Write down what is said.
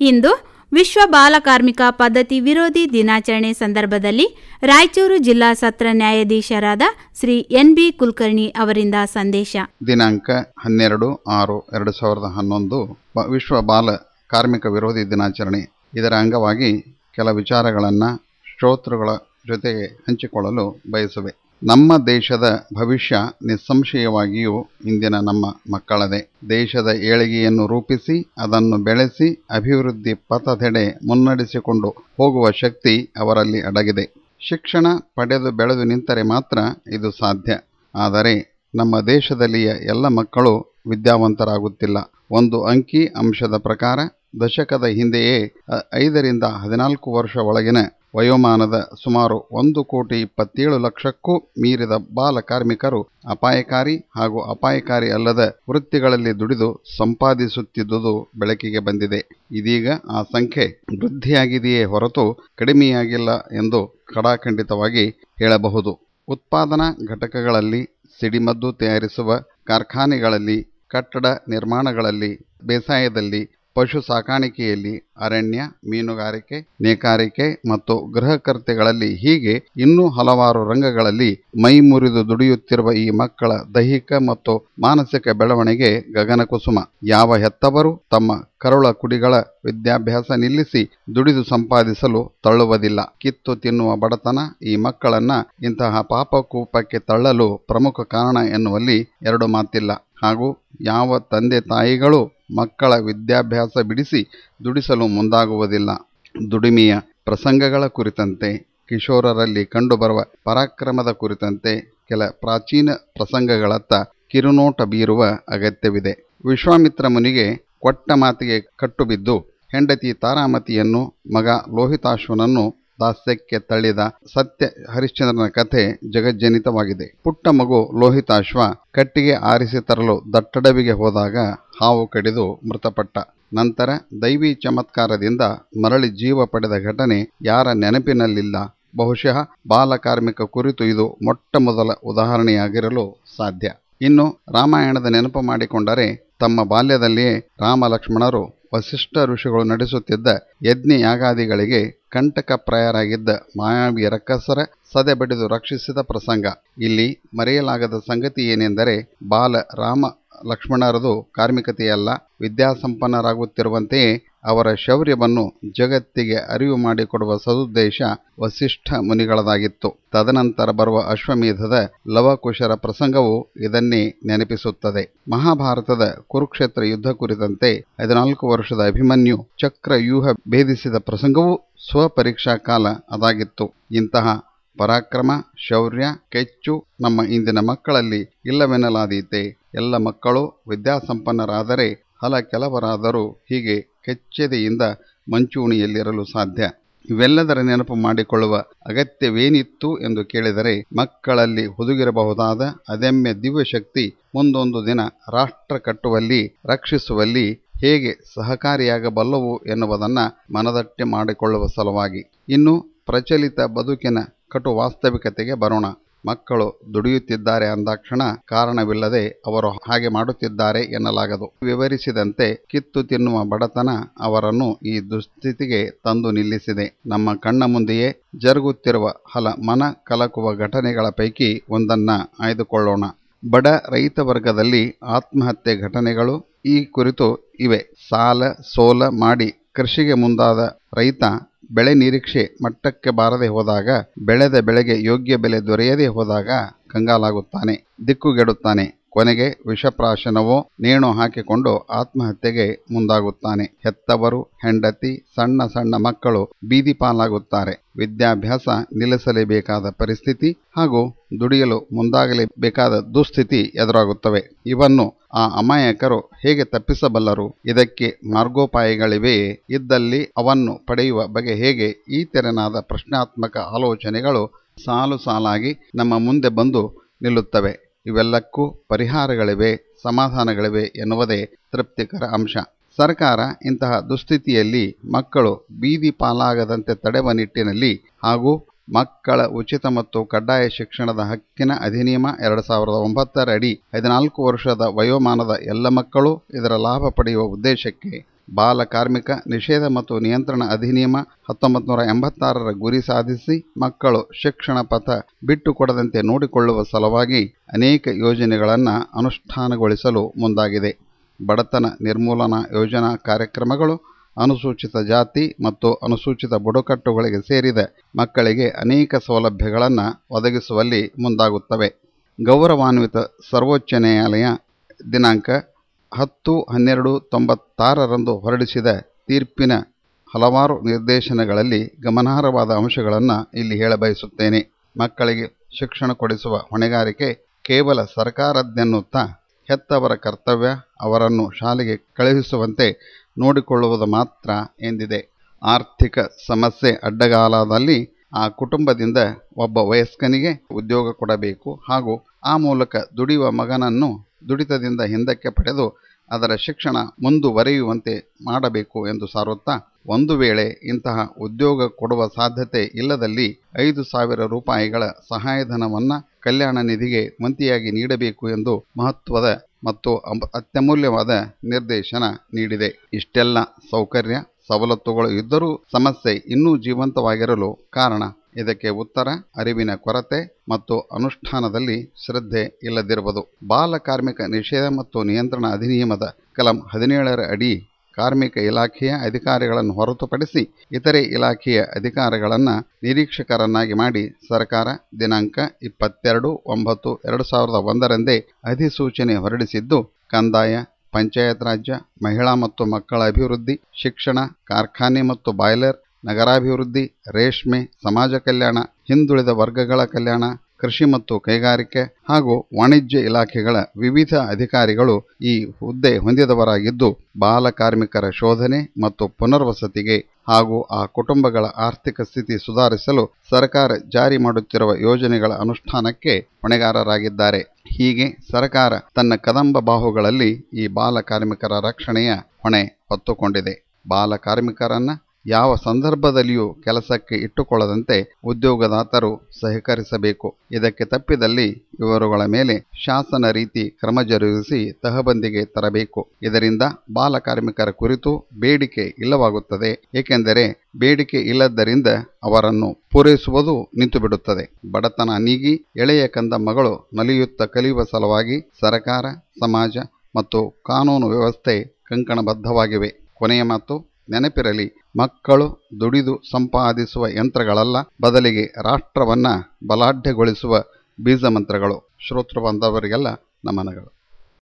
ಇಂದು ವಿಶ್ವ ಬಾಲಕಾರ್ಮಿಕ ಪದ್ಧತಿ ವಿರೋಧಿ ದಿನಾಚರಣೆ ಸಂದರ್ಭದಲ್ಲಿ ರಾಯಚೂರು ಜಿಲ್ಲಾ ಸತ್ರ ನ್ಯಾಯಾಧೀಶರಾದ ಶ್ರೀ ಎನ್ ಬಿ ಕುಲಕರ್ಣಿ ಅವರಿಂದ ಸಂದೇಶ. ದಿನಾಂಕ ಹನ್ನೆರಡು ಆರು ಎರಡು ಸಾವಿರದ ಹನ್ನೊಂದು ವಿಶ್ವ ಬಾಲ ಕಾರ್ಮಿಕ ವಿರೋಧಿ ದಿನಾಚರಣೆ. ಇದರ ಅಂಗವಾಗಿ ಕೆಲ ವಿಚಾರಗಳನ್ನು ಶ್ರೋತೃಗಳ ಜೊತೆಗೆ ಹಂಚಿಕೊಳ್ಳಲು ಬಯಸುವೆ. ನಮ್ಮ ದೇಶದ ಭವಿಷ್ಯ ನಿಸ್ಸಂಶಯವಾಗಿಯೂ ಇಂದಿನ ನಮ್ಮ ಮಕ್ಕಳದೇ. ದೇಶದ ಏಳಿಗೆಯನ್ನು ರೂಪಿಸಿ, ಅದನ್ನು ಬೆಳೆಸಿ, ಅಭಿವೃದ್ಧಿ ಪಥದೆಡೆ ಮುನ್ನಡೆಸಿಕೊಂಡು ಹೋಗುವ ಶಕ್ತಿ ಅವರಲ್ಲಿ ಅಡಗಿದೆ. ಶಿಕ್ಷಣ ಪಡೆದು ಬೆಳೆದು ನಿಂತರೆ ಮಾತ್ರ ಇದು ಸಾಧ್ಯ. ಆದರೆ ನಮ್ಮ ದೇಶದಲ್ಲಿಯ ಎಲ್ಲ ಮಕ್ಕಳು ವಿದ್ಯಾವಂತರಾಗುತ್ತಿಲ್ಲ. ಒಂದು ಅಂಕಿ ಅಂಶದ ಪ್ರಕಾರ, ದಶಕದ ಹಿಂದೆಯೇ, ಐದರಿಂದ ಹದಿನಾಲ್ಕು ವರ್ಷ ಒಳಗಿನ ವಯೋಮಾನದ ಸುಮಾರು ಒಂದು ಕೋಟಿ ಇಪ್ಪತ್ತೇಳು ಲಕ್ಷಕ್ಕೂ ಮೀರಿದ ಬಾಲ ಕಾರ್ಮಿಕರು ಅಪಾಯಕಾರಿ ಹಾಗೂ ಅಪಾಯಕಾರಿ ಅಲ್ಲದ ವೃತ್ತಿಗಳಲ್ಲಿ ದುಡಿದು ಸಂಪಾದಿಸುತ್ತಿದ್ದುದು ಬೆಳಕಿಗೆ ಬಂದಿದೆ. ಇದೀಗ ಆ ಸಂಖ್ಯೆ ವೃದ್ಧಿಯಾಗಿದೆಯೇ ಹೊರತು ಕಡಿಮೆಯಾಗಿಲ್ಲ ಎಂದು ಕಡಾಖಂಡಿತವಾಗಿ ಹೇಳಬಹುದು. ಉತ್ಪಾದನಾ ಘಟಕಗಳಲ್ಲಿ ಸಿಡಿಮದ್ದು ತಯಾರಿಸುವ ಕಾರ್ಖಾನೆಗಳಲ್ಲಿ ಕಟ್ಟಡ ನಿರ್ಮಾಣಗಳಲ್ಲಿ, ಬೇಸಾಯದಲ್ಲಿ ಪಶು ಸಾಕಾಣಿಕೆಯಲ್ಲಿ ಅರಣ್ಯ, ಮೀನುಗಾರಿಕೆ, ನೇಕಾರಿಕೆ ಮತ್ತು ಗೃಹಕರ್ತೆಗಳಲ್ಲಿ ಹೀಗೆ ಇನ್ನೂ ಹಲವಾರು ರಂಗಗಳಲ್ಲಿ ಮೈ ಮುರಿದು ದುಡಿಯುತ್ತಿರುವ ಈ ಮಕ್ಕಳ ದೈಹಿಕ ಮತ್ತು ಮಾನಸಿಕ ಬೆಳವಣಿಗೆ ಗಗನಕುಸುಮ ಯಾವ ಹೆತ್ತವರು ತಮ್ಮ ಕರುಳ ಕುಡಿಗಳ ವಿದ್ಯಾಭ್ಯಾಸ ನಿಲ್ಲಿಸಿ ದುಡಿದು ಸಂಪಾದಿಸಲು ತಳ್ಳುವುದಿಲ್ಲ. ಕಿತ್ತು ತಿನ್ನುವ ಬಡತನ ಈ ಮಕ್ಕಳನ್ನ ಇಂತಹ ಪಾಪಕೂಪಕ್ಕೆ ತಳ್ಳಲು ಪ್ರಮುಖ ಕಾರಣ ಎನ್ನುವಲ್ಲಿ ಎರಡು ಮಾತಿಲ್ಲ. ಹಾಗೂ ಯಾವ ತಂದೆ ತಾಯಿಗಳು ಮಕ್ಕಳ ವಿದ್ಯಾಭ್ಯಾಸ ಬಿಡಿಸಿ ದುಡಿಸಲು ಮುಂದಾಗುವುದಿಲ್ಲ. ದುಡಿಮೆಯ ಪ್ರಸಂಗಗಳ ಕುರಿತಂತೆ, ಕಿಶೋರರಲ್ಲಿ ಕಂಡುಬರುವ ಪರಾಕ್ರಮದ ಕುರಿತಂತೆ ಕೆಲ ಪ್ರಾಚೀನ ಪ್ರಸಂಗಗಳತ್ತ ಕಿರುನೋಟ ಬೀರುವ ಅಗತ್ಯವಿದೆ. ವಿಶ್ವಾಮಿತ್ರ ಮುನಿಗೆ ಕೊಟ್ಟ ಮಾತಿಗೆ ಕಟ್ಟುಬಿದ್ದು, ಹೆಂಡತಿ ತಾರಾಮತಿಯನ್ನು, ಮಗ ಲೋಹಿತಾಶ್ವನನ್ನು ದಾಸ್ಯಕ್ಕೆ ತಳ್ಳಿದ ಸತ್ಯ ಹರಿಶ್ಚಂದ್ರನ ಕಥೆ ಜಗಜ್ಜನಿತವಾಗಿದೆ. ಪುಟ್ಟ ಮಗು ಲೋಹಿತಾಶ್ವ ಕಟ್ಟಿಗೆ ಆರಿಸಿ ತರಲು ದಟ್ಟಡವಿಗೆ ಹೋದಾಗ ಹಾವು ಕಡಿದು ಮೃತಪಟ್ಟ. ನಂತರ ದೈವಿ ಚಮತ್ಕಾರದಿಂದ ಮರಳಿ ಜೀವ ಪಡೆದ ಘಟನೆ ಯಾರ ನೆನಪಿನಲ್ಲಿಲ್ಲ. ಬಹುಶಃ ಬಾಲಕಾರ್ಮಿಕ ಕುರಿತು ಇದು ಮೊಟ್ಟ ಮೊದಲ ಉದಾಹರಣೆಯಾಗಿರಲು ಸಾಧ್ಯ. ಇನ್ನು ರಾಮಾಯಣದ ನೆನಪು ಮಾಡಿಕೊಂಡರೆ ತಮ್ಮ ಬಾಲ್ಯದಲ್ಲಿಯೇ ರಾಮ ಲಕ್ಷ್ಮಣರು ವಸಿಷ್ಠ ಋಷಿಗಳು ನಡೆಸುತ್ತಿದ್ದ ಯಜ್ಞ ಯಾಗಾದಿಗಳಿಗೆ ಕಂಟಕಪ್ರಾಯರಾಗಿದ್ದ ಮಾಯಾವಿಯ ರಕ್ಕಸರ ಸದೆ ಬಡಿದು ರಕ್ಷಿಸಿದ ಪ್ರಸಂಗ. ಇಲ್ಲಿ ಮರೆಯಲಾಗದ ಸಂಗತಿ ಏನೆಂದರೆ ಬಾಲ ರಾಮ ಲಕ್ಷ್ಮಣರದು ಕಾರ್ಮಿಕತೆಯಲ್ಲ ವಿದ್ಯಾಸಂಪನ್ನರಾಗುತ್ತಿರುವಂತೆಯೇ ಅವರ ಶೌರ್ಯವನ್ನು ಜಗತ್ತಿಗೆ ಅರಿವು ಮಾಡಿಕೊಡುವ ಸದುದ್ದೇಶ ವಸಿಷ್ಠ ಮುನಿಗಳದಾಗಿತ್ತು. ತದನಂತರ ಬರುವ ಅಶ್ವಮೇಧದ ಲವಕುಶರ ಪ್ರಸಂಗವು ಇದನ್ನೇ ನೆನಪಿಸುತ್ತದೆ. ಮಹಾಭಾರತದ ಕುರುಕ್ಷೇತ್ರ ಯುದ್ಧ ಕುರಿತಂತೆ ಹದಿನಾಲ್ಕು ವರ್ಷದ ಅಭಿಮನ್ಯು ಚಕ್ರ ವ್ಯೂಹ ಭೇದಿಸಿದ ಪ್ರಸಂಗವೂ ಸ್ವಪರೀಕ್ಷಾ ಕಾಲ ಅದಾಗಿತ್ತು. ಇಂತಹ ಪರಾಕ್ರಮ, ಶೌರ್ಯ, ಕೆಚ್ಚು ನಮ್ಮ ಇಂದಿನ ಮಕ್ಕಳಲ್ಲಿ ಇಲ್ಲವೆನ್ನಲಾದೀತೆ. ಎಲ್ಲ ಮಕ್ಕಳು ವಿದ್ಯಾಸಂಪನ್ನರಾದರೆ ಹಲ ಕೆಲವರಾದರೂ ಹೀಗೆ ಕೆಚ್ಚೆದೆಯಿಂದ ಮಂಚೂಣಿಯಲ್ಲಿರಲು ಸಾಧ್ಯ. ಇವೆಲ್ಲದರ ನೆನಪು ಮಾಡಿಕೊಳ್ಳುವ ಅಗತ್ಯವೇನಿತ್ತು ಎಂದು ಕೇಳಿದರೆ ಮಕ್ಕಳಲ್ಲಿ ಹುದುಗಿರಬಹುದಾದ ಅದಮ್ಯ ದಿವ್ಯಶಕ್ತಿ ಮುಂದೊಂದು ದಿನ ರಾಷ್ಟ್ರ ಕಟ್ಟುವಲ್ಲಿ, ರಕ್ಷಿಸುವಲ್ಲಿ ಹೇಗೆ ಸಹಕಾರಿಯಾಗಬಲ್ಲವು ಎನ್ನುವುದನ್ನು ಮನದಟ್ಟೆ ಮಾಡಿಕೊಳ್ಳುವ ಸಲುವಾಗಿ. ಇನ್ನು ಪ್ರಚಲಿತ ಬದುಕಿನ ಕಟು ವಾಸ್ತವಿಕತೆಗೆ ಬರೋಣ. ಮಕ್ಕಳು ದುಡಿಯುತ್ತಿದ್ದಾರೆ ಅಂದಾಕ್ಷಣ ಕಾರಣವಿಲ್ಲದೆ ಅವರು ಹಾಗೆ ಮಾಡುತ್ತಿದ್ದಾರೆ ಎನ್ನಲಾಗದು. ವಿವರಿಸಿದಂತೆ ಕಿತ್ತು ತಿನ್ನುವ ಬಡತನ ಅವರನ್ನು ಈ ದುಸ್ಥಿತಿಗೆ ತಂದು ನಿಲ್ಲಿಸಿದೆ. ನಮ್ಮ ಕಣ್ಣ ಮುಂದೆಯೇ ಜರುಗುತ್ತಿರುವ ಹಲ ಮನ ಕಲಕುವ ಘಟನೆಗಳ ಪೈಕಿ ಒಂದನ್ನ ಆಯ್ದುಕೊಳ್ಳೋಣ. ಬಡ ರೈತ ವರ್ಗದಲ್ಲಿ ಆತ್ಮಹತ್ಯೆ ಘಟನೆಗಳು ಈ ಕುರಿತು ಇವೆ. ಸಾಲ ಸೋಲ ಮಾಡಿ ಕೃಷಿಗೆ ಮುಂದಾದ ರೈತ ಬೆಳೆ ನಿರೀಕ್ಷೆ ಮಟ್ಟಕ್ಕೆ ಬಾರದೆ ಹೋದಾಗ ಬೆಳೆದ ಬೆಳೆಗೆ ಯೋಗ್ಯ ಬೆಲೆ ದೊರೆಯದೇ ಹೋದಾಗ ಕಂಗಾಲಾಗುತ್ತಾನೆ ದಿಕ್ಕುಗೆಡುತ್ತಾನೆ ಕೊನೆಗೆ ವಿಷಪ್ರಾಶನವೋ ನೇಣು ಹಾಕಿಕೊಂಡು ಆತ್ಮಹತ್ಯೆಗೆ ಮುಂದಾಗುತ್ತಾನೆ. ಹೆತ್ತವರು, ಹೆಂಡತಿ, ಸಣ್ಣ ಸಣ್ಣ ಮಕ್ಕಳು ಬೀದಿ ಪಾಲಾಗುತ್ತಾರೆ. ವಿದ್ಯಾಭ್ಯಾಸ ನಿಲ್ಲಿಸಲೇಬೇಕಾದ ಪರಿಸ್ಥಿತಿ ಹಾಗೂ ದುಡಿಯಲು ಮುಂದಾಗಲೇಬೇಕಾದ ದುಸ್ಥಿತಿ ಎದುರಾಗುತ್ತವೆ. ಇವನ್ನು ಆ ಅಮಾಯಕರು ಹೇಗೆ ತಪ್ಪಿಸಬಲ್ಲರು? ಇದಕ್ಕೆ ಮಾರ್ಗೋಪಾಯಗಳಿವೆಯೇ? ಇದ್ದಲ್ಲಿ ಅವನ್ನು ಪಡೆಯುವ ಬಗೆ ಹೇಗೆ? ಈ ತೆರನಾದ ಪ್ರಶ್ನಾತ್ಮಕ ಆಲೋಚನೆಗಳು ಸಾಲು ಸಾಲಾಗಿ ನಮ್ಮ ಮುಂದೆ ಬಂದು ನಿಲ್ಲುತ್ತವೆ. ಇವೆಲ್ಲಕ್ಕೂ ಪರಿಹಾರಗಳಿವೆ, ಸಮಾಧಾನಗಳಿವೆ ಎನ್ನುವುದೇ ತೃಪ್ತಿಕರ ಅಂಶ. ಸರ್ಕಾರ ಇಂತಹ ದುಸ್ಥಿತಿಯಲ್ಲಿ ಮಕ್ಕಳು ಬೀದಿ ಪಾಲಾಗದಂತೆ ತಡೆವ ನಿಟ್ಟಿನಲ್ಲಿ ಹಾಗೂ ಮಕ್ಕಳ ಉಚಿತ ಮತ್ತು ಕಡ್ಡಾಯ ಶಿಕ್ಷಣದ ಹಕ್ಕಿನ ಅಧಿನಿಯಮ ಎರಡು ಸಾವಿರದ ಒಂಬತ್ತರ ಅಡಿ ಹದಿನಾಲ್ಕು ವರ್ಷದ ವಯೋಮಾನದ ಎಲ್ಲ ಮಕ್ಕಳು ಇದರ ಲಾಭ ಪಡೆಯುವ ಉದ್ದೇಶಕ್ಕೆ ಬಾಲ ಕಾರ್ಮಿಕ ನಿಷೇಧ ಮತ್ತು ನಿಯಂತ್ರಣ ಅಧಿನಿಯಮ ಹತ್ತೊಂಬತ್ತು ನೂರ ಎಂಬತ್ತಾರರ ಗುರಿ ಸಾಧಿಸಿ ಮಕ್ಕಳು ಶಿಕ್ಷಣ ಪಥ ಬಿಟ್ಟುಕೊಡದಂತೆ ನೋಡಿಕೊಳ್ಳುವ ಸಲುವಾಗಿ ಅನೇಕ ಯೋಜನೆಗಳನ್ನು ಅನುಷ್ಠಾನಗೊಳಿಸಲು ಮುಂದಾಗಿದೆ. ಬಡತನ ನಿರ್ಮೂಲನಾ ಯೋಜನಾ ಕಾರ್ಯಕ್ರಮಗಳು ಅನುಸೂಚಿತ ಜಾತಿ ಮತ್ತು ಅನುಸೂಚಿತ ಬುಡಕಟ್ಟುಗಳಿಗೆ ಸೇರಿದ ಮಕ್ಕಳಿಗೆ ಅನೇಕ ಸೌಲಭ್ಯಗಳನ್ನು ಒದಗಿಸುವಲ್ಲಿ ಮುಂದಾಗುತ್ತವೆ. ಗೌರವಾನ್ವಿತ ಸರ್ವೋಚ್ಚ ನ್ಯಾಯಾಲಯ ದಿನಾಂಕ ಹತ್ತು ಹನ್ನೆರಡು ತೊಂಬತ್ತಾರರಂದು ಹೊರಡಿಸಿದ ತೀರ್ಪಿನ ಹಲವಾರು ನಿರ್ದೇಶನಗಳಲ್ಲಿ ಗಮನಾರ್ಹವಾದ ಅಂಶಗಳನ್ನು ಇಲ್ಲಿ ಹೇಳಬಯಸುತ್ತೇನೆ. ಮಕ್ಕಳಿಗೆ ಶಿಕ್ಷಣ ಕೊಡಿಸುವ ಹೊಣೆಗಾರಿಕೆ ಕೇವಲ ಸರ್ಕಾರದ್ದೆನ್ನುತ್ತಾ ಹೆತ್ತವರ ಕರ್ತವ್ಯ, ಅವರನ್ನು ಶಾಲೆಗೆ ಕಳುಹಿಸುವಂತೆ ನೋಡಿಕೊಳ್ಳುವುದು ಮಾತ್ರ ಎಂದಿದೆ. ಆರ್ಥಿಕ ಸಮಸ್ಯೆ ಅಡ್ಡಗಾಲದಲ್ಲಿ ಆ ಕುಟುಂಬದಿಂದ ಒಬ್ಬ ವಯಸ್ಕನಿಗೆ ಉದ್ಯೋಗ ಕೊಡಬೇಕು ಹಾಗೂ ಆ ಮೂಲಕ ದುಡಿಯುವ ಮಗನನ್ನು ದುಡಿತದಿಂದ ಹಿಂದಕ್ಕೆ ಪಡೆದು ಅದರ ಶಿಕ್ಷಣ ಮುಂದುವರೆಯುವಂತೆ ಮಾಡಬೇಕು ಎಂದು ಸಾರುತ್ತಾ, ಒಂದು ವೇಳೆ ಇಂತಹ ಉದ್ಯೋಗ ಕೊಡುವ ಸಾಧ್ಯತೆ ಇಲ್ಲದಲ್ಲಿ ಐದು ಸಾವಿರ ರೂಪಾಯಿಗಳ ಸಹಾಯಧನವನ್ನು ಕಲ್ಯಾಣ ನಿಧಿಗೆ ಮಂತಿಯಾಗಿ ನೀಡಬೇಕು ಎಂದು ಮಹತ್ವದ ಮತ್ತು ಅತ್ಯಮೂಲ್ಯವಾದ ನಿರ್ದೇಶನ ನೀಡಿದೆ. ಇಷ್ಟೆಲ್ಲ ಸೌಕರ್ಯ. ಸವಲತ್ತುಗಳು ಇದ್ದರೂ ಸಮಸ್ಯೆ ಇನ್ನೂ ಜೀವಂತವಾಗಿರಲು ಕಾರಣ. ಇದಕ್ಕೆ ಉತ್ತರ, ಅರಿವಿನ ಕೊರತೆ ಮತ್ತು ಅನುಷ್ಠಾನದಲ್ಲಿ ಶ್ರದ್ಧೆ ಇಲ್ಲದಿರುವುದು. ಬಾಲ ಕಾರ್ಮಿಕ ನಿಷೇಧ ಮತ್ತು ನಿಯಂತ್ರಣ ಅಧಿನಿಯಮದ ಕಲಂ ಹದಿನೇಳರ ಅಡಿ ಕಾರ್ಮಿಕ ಇಲಾಖೆಯ ಅಧಿಕಾರಿಗಳನ್ನು ಹೊರತುಪಡಿಸಿ ಇತರೆ ಇಲಾಖೆಯ ಅಧಿಕಾರಿಗಳನ್ನು ನಿರೀಕ್ಷಕರನ್ನಾಗಿ ಮಾಡಿ ಸರ್ಕಾರ ದಿನಾಂಕ ಇಪ್ಪತ್ತೆರಡು ಒಂಬತ್ತು ಎರಡು ಸಾವಿರದ ಒಂದರಂದೇ ಅಧಿಸೂಚನೆ ಹೊರಡಿಸಿದ್ದು, ಕಂದಾಯ ಪಂಚಾಯತ್ ರಾಜ್ಯ, ಮಹಿಳಾ ಮತ್ತು ಮಕ್ಕಳ ಅಭಿವೃದ್ಧಿ, ಶಿಕ್ಷಣ, ಕಾರ್ಖಾನೆ ಮತ್ತು ಬಾಯ್ಲರ್, ನಗರಾಭಿವೃದ್ಧಿ, ರೇಷ್ಮೆ, ಸಮಾಜ ಕಲ್ಯಾಣ, ಹಿಂದುಳಿದ ವರ್ಗಗಳ ಕಲ್ಯಾಣ ಕೃಷಿ ಮತ್ತು ಕೈಗಾರಿಕೆ ಹಾಗೂ ವಾಣಿಜ್ಯ ಇಲಾಖೆಗಳ ವಿವಿಧ ಅಧಿಕಾರಿಗಳು ಈ ಹುದ್ದೆ ಹೊಂದಿದವರಾಗಿದ್ದು, ಬಾಲ ಕಾರ್ಮಿಕರ ಶೋಧನೆ ಮತ್ತು ಪುನರ್ವಸತಿಗೆ ಹಾಗೂ ಆ ಕುಟುಂಬಗಳ ಆರ್ಥಿಕ ಸ್ಥಿತಿ ಸುಧಾರಿಸಲು ಸರ್ಕಾರ ಜಾರಿ ಮಾಡುತ್ತಿರುವ ಯೋಜನೆಗಳ ಅನುಷ್ಠಾನಕ್ಕೆ ಹೊಣೆಗಾರರಾಗಿದ್ದಾರೆ. ಹೀಗೆ ಸರ್ಕಾರ ತನ್ನ ಕದಂಬ ಬಾಹುಗಳಲ್ಲಿ ಈ ಬಾಲ ಕಾರ್ಮಿಕರ ರಕ್ಷಣೆಯ ಹೊಣೆ ಹೊತ್ತುಕೊಂಡಿದೆ. ಬಾಲ ಕಾರ್ಮಿಕರನ್ನ ಯಾವ ಸಂದರ್ಭದಲ್ಲಿಯೂ ಕೆಲಸಕ್ಕೆ ಇಟ್ಟುಕೊಳ್ಳದಂತೆ ಉದ್ಯೋಗದಾತರು ಸಹಕರಿಸಬೇಕು. ಇದಕ್ಕೆ ತಪ್ಪಿದಲ್ಲಿ ಇವರುಗಳ ಮೇಲೆ ಶಾಸನ ರೀತಿ ಕ್ರಮ ಜರುಗಿಸಿ ತಹಬಂದಿಗೆ ತರಬೇಕು. ಇದರಿಂದ ಬಾಲ ಕಾರ್ಮಿಕರ ಕುರಿತು ಬೇಡಿಕೆ ಇಲ್ಲವಾಗುತ್ತದೆ. ಏಕೆಂದರೆ ಬೇಡಿಕೆ ಇಲ್ಲದ್ದರಿಂದ ಅವರನ್ನು ಪೂರೈಸುವುದು ನಿಂತುಬಿಡುತ್ತದೆ. ಬಡತನ ನೀಗಿ ಎಳೆಯ ಕಂದ ಮಗಳು ನಲಿಯುತ್ತ ಕಲಿಯುವ ಸಲುವಾಗಿ ಸರಕಾರ, ಸಮಾಜ ಮತ್ತು ಕಾನೂನು ವ್ಯವಸ್ಥೆ ಕಂಕಣಬದ್ಧವಾಗಿವೆ. ಕೊನೆಯ ಮಾತು ನೆನಪಿರಲಿ ಮಕ್ಕಳು ದುಡಿದು ಸಂಪಾದಿಸುವ ಯಂತ್ರಗಳಲ್ಲ ಬದಲಿಗೆ ರಾಷ್ಟ್ರವನ್ನ ಬಲಾಢ್ಯಗೊಳಿಸುವ ಬೀಜ ಮಂತ್ರಗಳು ಶ್ರೋತೃ ಬಾಂಧವರಿಗೆಲ್ಲ ನಮನಗಳು.